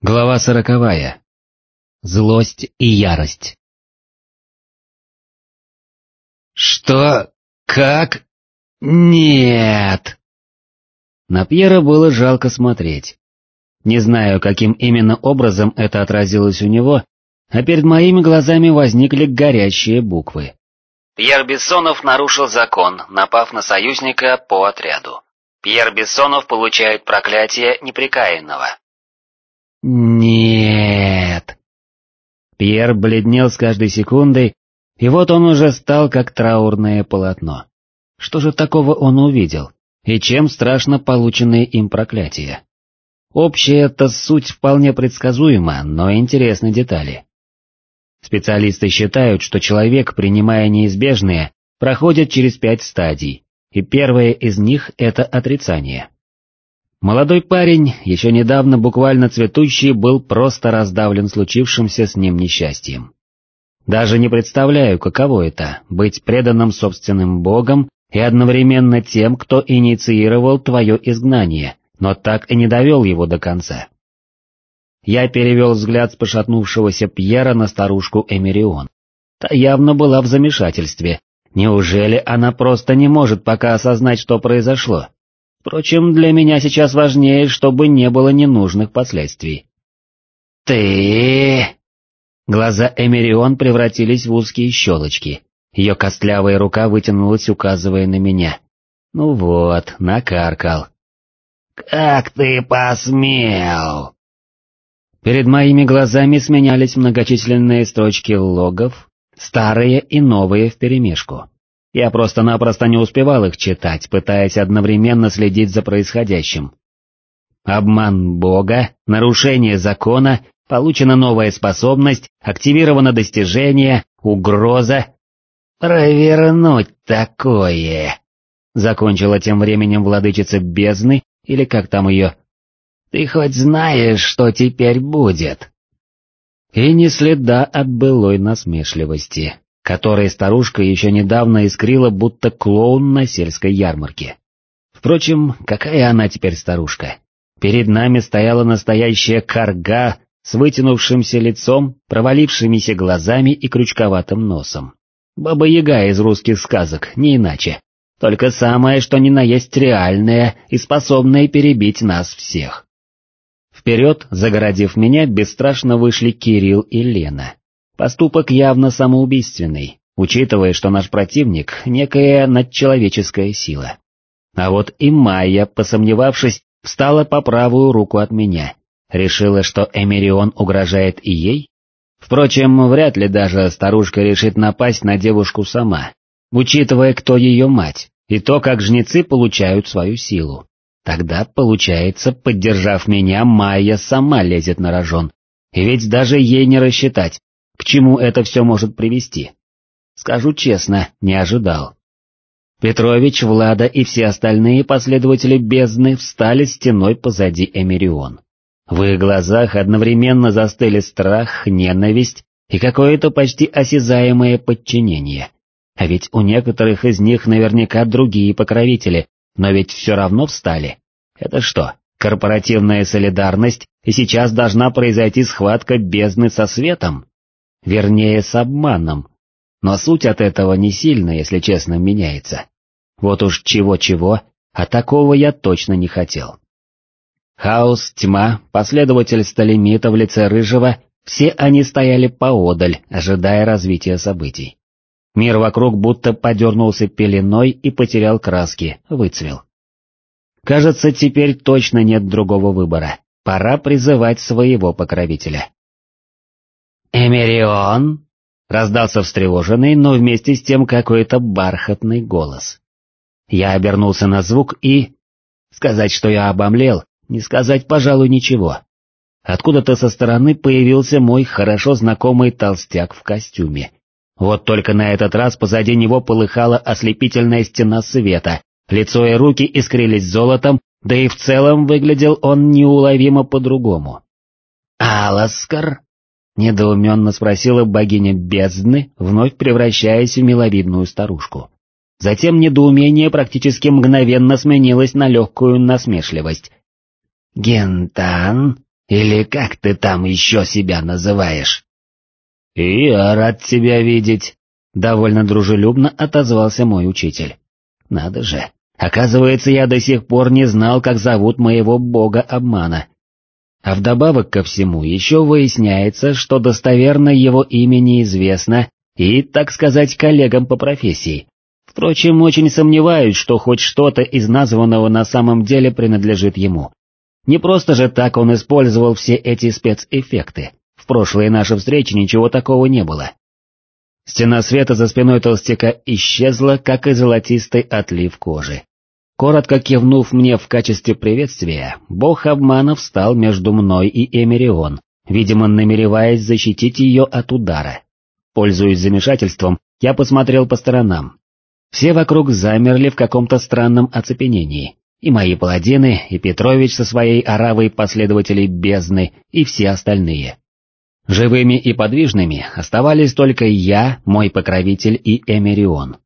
Глава сороковая. Злость и ярость. «Что? Как? Нет!» На Пьера было жалко смотреть. Не знаю, каким именно образом это отразилось у него, а перед моими глазами возникли горящие буквы. Пьер Бессонов нарушил закон, напав на союзника по отряду. Пьер Бессонов получает проклятие неприкаянного. Нет. Пьер бледнел с каждой секундой, и вот он уже стал как траурное полотно. Что же такого он увидел, и чем страшно полученное им проклятие? Общая-то суть вполне предсказуема, но интересны детали. Специалисты считают, что человек, принимая неизбежное, проходит через пять стадий, и первая из них — это отрицание. Молодой парень, еще недавно буквально цветущий, был просто раздавлен случившимся с ним несчастьем. Даже не представляю, каково это — быть преданным собственным богом и одновременно тем, кто инициировал твое изгнание, но так и не довел его до конца. Я перевел взгляд с пошатнувшегося Пьера на старушку Эмирион. Та явно была в замешательстве. Неужели она просто не может пока осознать, что произошло? Впрочем, для меня сейчас важнее, чтобы не было ненужных последствий. «Ты...» Глаза Эмерион превратились в узкие щелочки. Ее костлявая рука вытянулась, указывая на меня. Ну вот, накаркал. «Как ты посмел?» Перед моими глазами сменялись многочисленные строчки логов, старые и новые вперемешку. Я просто-напросто не успевал их читать, пытаясь одновременно следить за происходящим. Обман Бога, нарушение закона, получена новая способность, активировано достижение, угроза. «Провернуть такое!» Закончила тем временем владычица бездны, или как там ее. «Ты хоть знаешь, что теперь будет?» И ни следа от былой насмешливости которой старушка еще недавно искрила, будто клоун на сельской ярмарке. Впрочем, какая она теперь старушка? Перед нами стояла настоящая карга с вытянувшимся лицом, провалившимися глазами и крючковатым носом. Баба-яга из русских сказок, не иначе. Только самое, что ни на есть реальное и способное перебить нас всех. Вперед, загородив меня, бесстрашно вышли Кирилл и Лена. Поступок явно самоубийственный, учитывая, что наш противник — некая надчеловеческая сила. А вот и Майя, посомневавшись, встала по правую руку от меня. Решила, что Эмерион угрожает и ей? Впрочем, вряд ли даже старушка решит напасть на девушку сама, учитывая, кто ее мать, и то, как жнецы получают свою силу. Тогда, получается, поддержав меня, Майя сама лезет на рожон. И ведь даже ей не рассчитать, к чему это все может привести? Скажу честно, не ожидал. Петрович, Влада и все остальные последователи бездны встали стеной позади Эмирион. В их глазах одновременно застыли страх, ненависть и какое-то почти осязаемое подчинение. А ведь у некоторых из них наверняка другие покровители, но ведь все равно встали. Это что, корпоративная солидарность, и сейчас должна произойти схватка бездны со светом? Вернее с обманом, но суть от этого не сильно, если честно, меняется. Вот уж чего-чего, а такого я точно не хотел. Хаос, тьма, последователь Сталимита в лице Рыжего, все они стояли поодаль, ожидая развития событий. Мир вокруг будто подернулся пеленой и потерял краски, выцвел. Кажется, теперь точно нет другого выбора, пора призывать своего покровителя. «Эмерион?» — раздался встревоженный, но вместе с тем какой-то бархатный голос. Я обернулся на звук и... Сказать, что я обомлел, не сказать, пожалуй, ничего. Откуда-то со стороны появился мой хорошо знакомый толстяк в костюме. Вот только на этот раз позади него полыхала ослепительная стена света, лицо и руки искрились золотом, да и в целом выглядел он неуловимо по-другому. «Аласкар?» Недоуменно спросила богиня бездны, вновь превращаясь в миловидную старушку. Затем недоумение практически мгновенно сменилось на легкую насмешливость. «Гентан, Или как ты там еще себя называешь?» «И я рад тебя видеть», — довольно дружелюбно отозвался мой учитель. «Надо же, оказывается, я до сих пор не знал, как зовут моего бога обмана. А вдобавок ко всему еще выясняется, что достоверно его имя неизвестно и, так сказать, коллегам по профессии. Впрочем, очень сомневаюсь, что хоть что-то из названного на самом деле принадлежит ему. Не просто же так он использовал все эти спецэффекты. В прошлые наши встречи ничего такого не было. Стена света за спиной толстяка исчезла, как и золотистый отлив кожи. Коротко кивнув мне в качестве приветствия, бог обмана встал между мной и Эмерион, видимо намереваясь защитить ее от удара. Пользуясь замешательством, я посмотрел по сторонам. Все вокруг замерли в каком-то странном оцепенении, и мои паладины, и Петрович со своей оравой последователей бездны, и все остальные. Живыми и подвижными оставались только я, мой покровитель и Эмерион.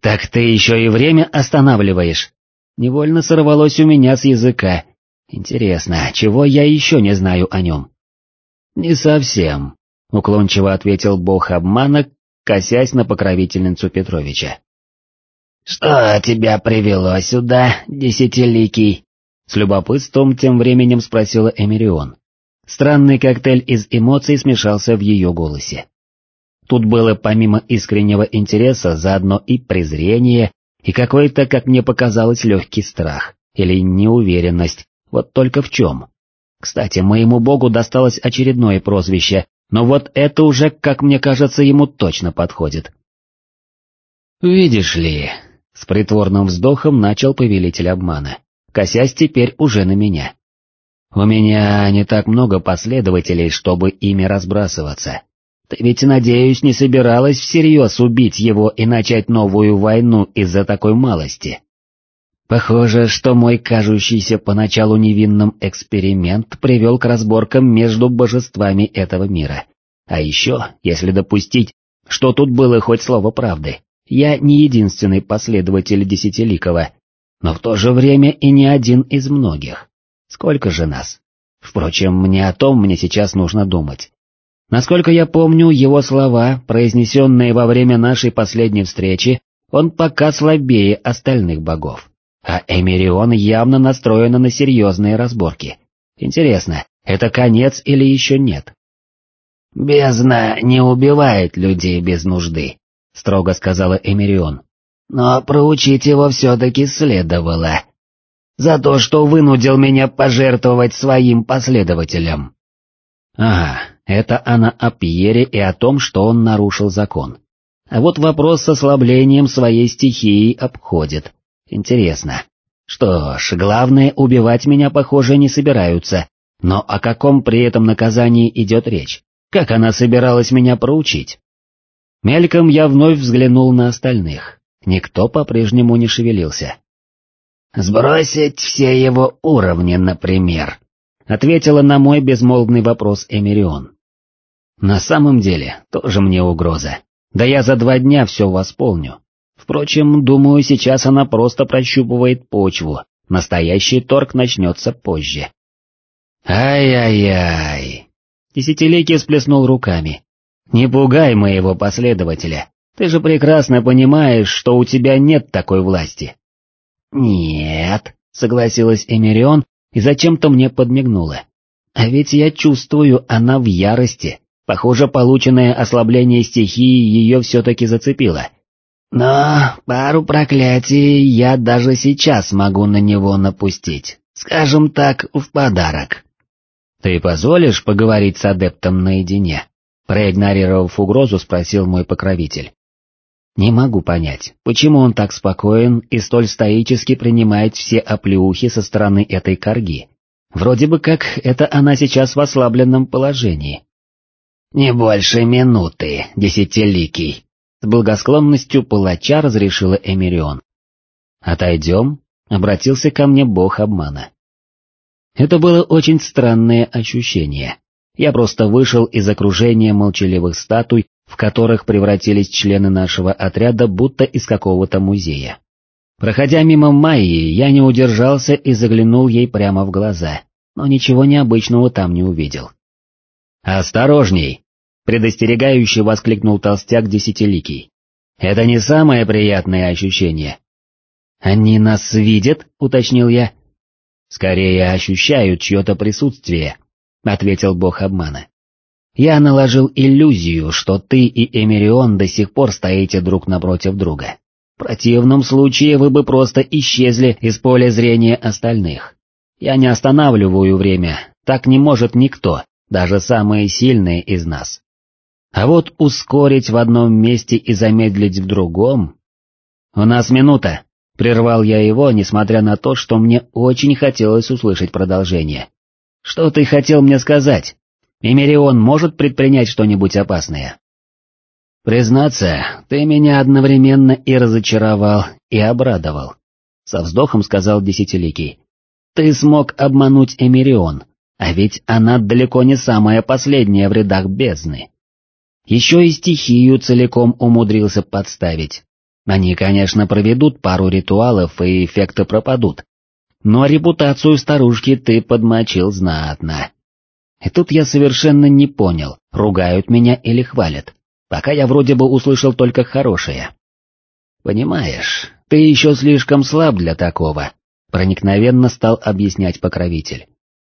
«Так ты еще и время останавливаешь?» Невольно сорвалось у меня с языка. Интересно, чего я еще не знаю о нем? «Не совсем», — уклончиво ответил бог обмана, косясь на покровительницу Петровича. «Что тебя привело сюда, десятиликий?» С любопытством тем временем спросила Эмирион. Странный коктейль из эмоций смешался в ее голосе. Тут было помимо искреннего интереса заодно и презрение, и какой-то, как мне показалось, легкий страх, или неуверенность, вот только в чем. Кстати, моему богу досталось очередное прозвище, но вот это уже, как мне кажется, ему точно подходит. «Видишь ли...» — с притворным вздохом начал повелитель обмана, косясь теперь уже на меня. У меня не так много последователей, чтобы ими разбрасываться. Ты ведь, надеюсь, не собиралась всерьез убить его и начать новую войну из-за такой малости? Похоже, что мой кажущийся поначалу невинным эксперимент привел к разборкам между божествами этого мира. А еще, если допустить, что тут было хоть слово правды, я не единственный последователь Десятиликова, но в то же время и не один из многих. Сколько же нас? Впрочем, не о том мне сейчас нужно думать. Насколько я помню его слова, произнесенные во время нашей последней встречи, он пока слабее остальных богов. А Эмирион явно настроена на серьезные разборки. Интересно, это конец или еще нет? «Бездна не убивает людей без нужды», — строго сказала Эмирион. «Но проучить его все-таки следовало за то, что вынудил меня пожертвовать своим последователям. Ага, это она о Пьере и о том, что он нарушил закон. А вот вопрос с ослаблением своей стихии обходит. Интересно. Что ж, главное, убивать меня, похоже, не собираются, но о каком при этом наказании идет речь? Как она собиралась меня проучить? Мельком я вновь взглянул на остальных. Никто по-прежнему не шевелился. «Сбросить все его уровни, например», — ответила на мой безмолвный вопрос Эмирион. «На самом деле, тоже мне угроза. Да я за два дня все восполню. Впрочем, думаю, сейчас она просто прощупывает почву, настоящий торг начнется позже». «Ай-яй-яй!» Десятилетие сплеснул руками. «Не пугай моего последователя, ты же прекрасно понимаешь, что у тебя нет такой власти. «Нет», — согласилась Эмирион и зачем-то мне подмигнула. «А ведь я чувствую, она в ярости. Похоже, полученное ослабление стихии ее все-таки зацепило. Но пару проклятий я даже сейчас могу на него напустить, скажем так, в подарок». «Ты позволишь поговорить с адептом наедине?» Проигнорировав угрозу, спросил мой покровитель. Не могу понять, почему он так спокоен и столь стоически принимает все оплеухи со стороны этой корги. Вроде бы как это она сейчас в ослабленном положении. «Не больше минуты, десятиликий», — с благосклонностью палача разрешила Эмирион. «Отойдем?» — обратился ко мне бог обмана. Это было очень странное ощущение. Я просто вышел из окружения молчаливых статуй в которых превратились члены нашего отряда будто из какого-то музея. Проходя мимо Майи, я не удержался и заглянул ей прямо в глаза. но ничего необычного там не увидел. «Осторожней!» — предостерегающе воскликнул толстяк десятиликий. «Это не самое приятное ощущение». «Они нас видят?» — уточнил я. «Скорее ощущают чье-то присутствие», — ответил бог обмана. «Я наложил иллюзию, что ты и Эмирион до сих пор стоите друг напротив друга. В противном случае вы бы просто исчезли из поля зрения остальных. Я не останавливаю время, так не может никто, даже самые сильные из нас. А вот ускорить в одном месте и замедлить в другом... «У нас минута», — прервал я его, несмотря на то, что мне очень хотелось услышать продолжение. «Что ты хотел мне сказать? Эмирион может предпринять что-нибудь опасное?» «Признаться, ты меня одновременно и разочаровал, и обрадовал», — со вздохом сказал Десятиликий. «Ты смог обмануть Эмирион, а ведь она далеко не самая последняя в рядах бездны. Еще и стихию целиком умудрился подставить. Они, конечно, проведут пару ритуалов и эффекты пропадут, но репутацию старушки ты подмочил знатно». И тут я совершенно не понял, ругают меня или хвалят. Пока я вроде бы услышал только хорошее. «Понимаешь, ты еще слишком слаб для такого», — проникновенно стал объяснять покровитель.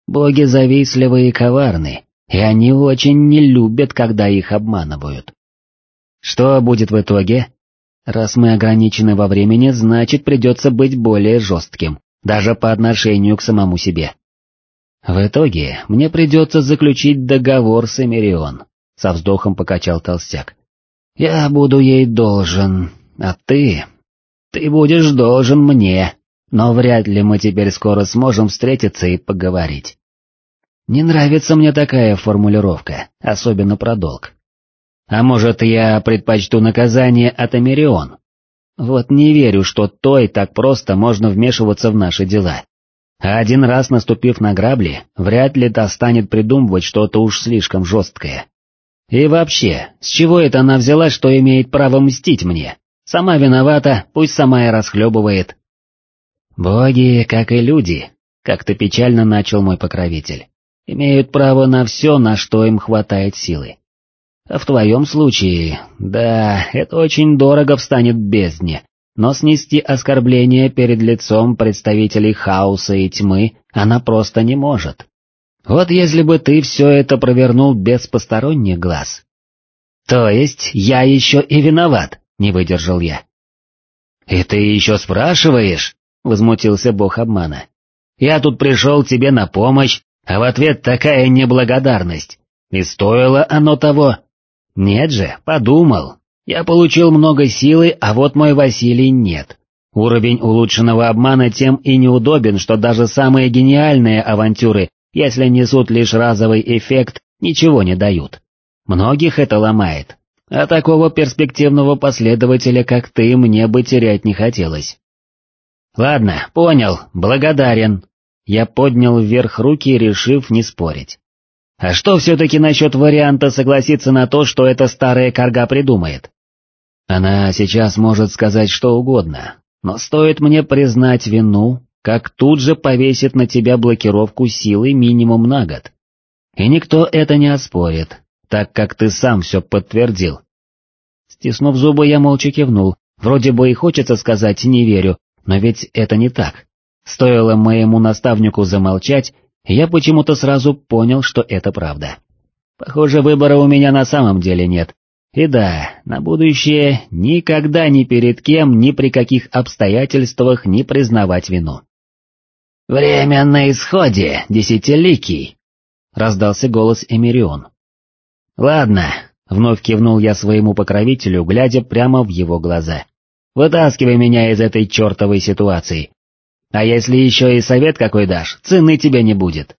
«Боги завистливы и коварны, и они очень не любят, когда их обманывают». «Что будет в итоге?» «Раз мы ограничены во времени, значит придется быть более жестким, даже по отношению к самому себе». «В итоге мне придется заключить договор с Эмирион, — со вздохом покачал толстяк. «Я буду ей должен, а ты... Ты будешь должен мне, но вряд ли мы теперь скоро сможем встретиться и поговорить». Не нравится мне такая формулировка, особенно про долг. А может, я предпочту наказание от Америон? Вот не верю, что той так просто можно вмешиваться в наши дела. А один раз наступив на грабли, вряд ли та станет придумывать что-то уж слишком жесткое. И вообще, с чего это она взяла, что имеет право мстить мне? Сама виновата, пусть сама и расхлебывает. Боги, как и люди, как-то печально начал мой покровитель, имеют право на все, на что им хватает силы. А в твоем случае, да, это очень дорого встанет бездне, но снести оскорбление перед лицом представителей хаоса и тьмы она просто не может. Вот если бы ты все это провернул без посторонних глаз. То есть я еще и виноват, не выдержал я. И ты еще спрашиваешь? Возмутился бог обмана. Я тут пришел тебе на помощь, а в ответ такая неблагодарность. И стоило оно того? Нет же, подумал. Я получил много силы, а вот мой Василий нет. Уровень улучшенного обмана тем и неудобен, что даже самые гениальные авантюры если несут лишь разовый эффект, ничего не дают. Многих это ломает, а такого перспективного последователя, как ты, мне бы терять не хотелось. Ладно, понял, благодарен. Я поднял вверх руки, решив не спорить. А что все-таки насчет варианта согласиться на то, что эта старая корга придумает? Она сейчас может сказать что угодно, но стоит мне признать вину, как тут же повесит на тебя блокировку силы минимум на год. И никто это не оспорит, так как ты сам все подтвердил. Стиснув зубы, я молча кивнул, вроде бы и хочется сказать «не верю», но ведь это не так. Стоило моему наставнику замолчать, я почему-то сразу понял, что это правда. Похоже, выбора у меня на самом деле нет. И да, на будущее никогда ни перед кем, ни при каких обстоятельствах не признавать вину. «Время на исходе, десятиликий!» — раздался голос Эмирион. «Ладно», — вновь кивнул я своему покровителю, глядя прямо в его глаза. «Вытаскивай меня из этой чертовой ситуации. А если еще и совет какой дашь, цены тебе не будет».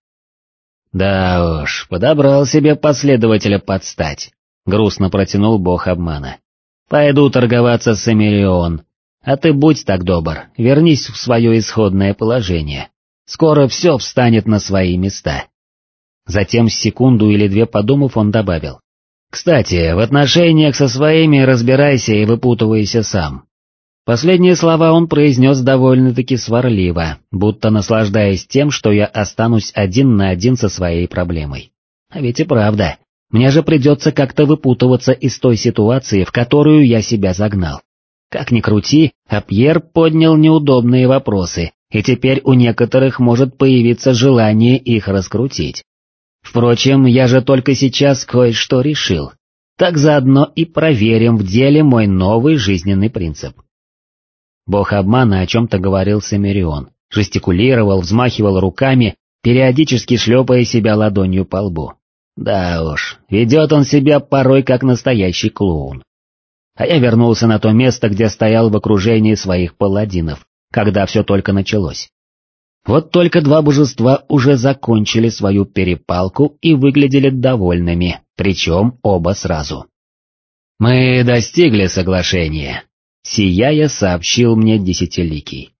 «Да уж, подобрал себе последователя подстать», — грустно протянул бог обмана. «Пойду торговаться с Эмирион, а ты будь так добр, вернись в свое исходное положение». Скоро все встанет на свои места. Затем секунду или две подумав, он добавил. «Кстати, в отношениях со своими разбирайся и выпутывайся сам. Последние слова он произнес довольно-таки сварливо, будто наслаждаясь тем, что я останусь один на один со своей проблемой. А ведь и правда, мне же придется как-то выпутываться из той ситуации, в которую я себя загнал. Как ни крути, а Пьер поднял неудобные вопросы, и теперь у некоторых может появиться желание их раскрутить. Впрочем, я же только сейчас кое-что решил. Так заодно и проверим в деле мой новый жизненный принцип. Бог обмана о чем-то говорил Семирион, жестикулировал, взмахивал руками, периодически шлепая себя ладонью по лбу. Да уж, ведет он себя порой как настоящий клоун. А я вернулся на то место, где стоял в окружении своих паладинов, когда все только началось. Вот только два божества уже закончили свою перепалку и выглядели довольными, причем оба сразу. «Мы достигли соглашения», — сияя сообщил мне Десятиликий.